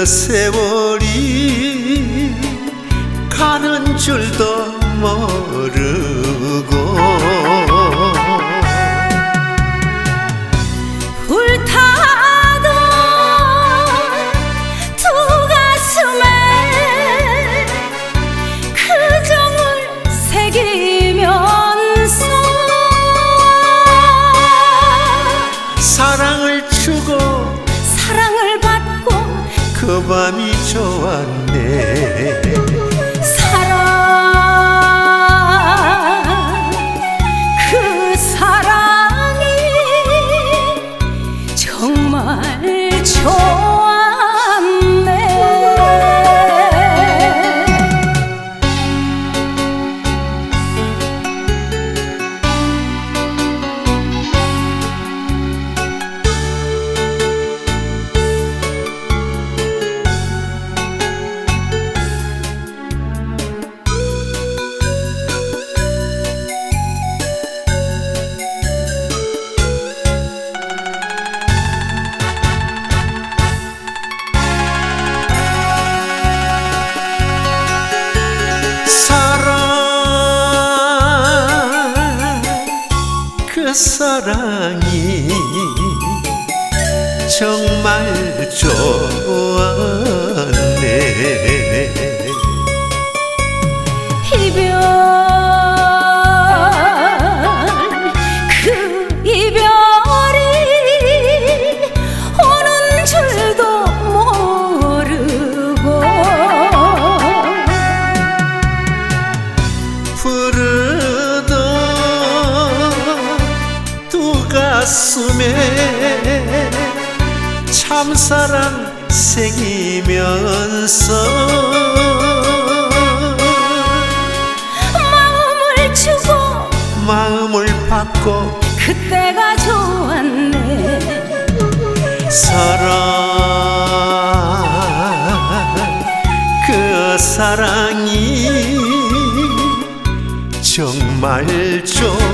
그 세월이 가는 줄도 모르 그 밤이 좋았네. 사랑 그 사랑이 정말 좋 사랑이 정말 좋았 가슴에 참사랑 새기면서 마음을 주고 마음을 받고 그때가 좋았네. 사랑 그 사랑이 정말 좋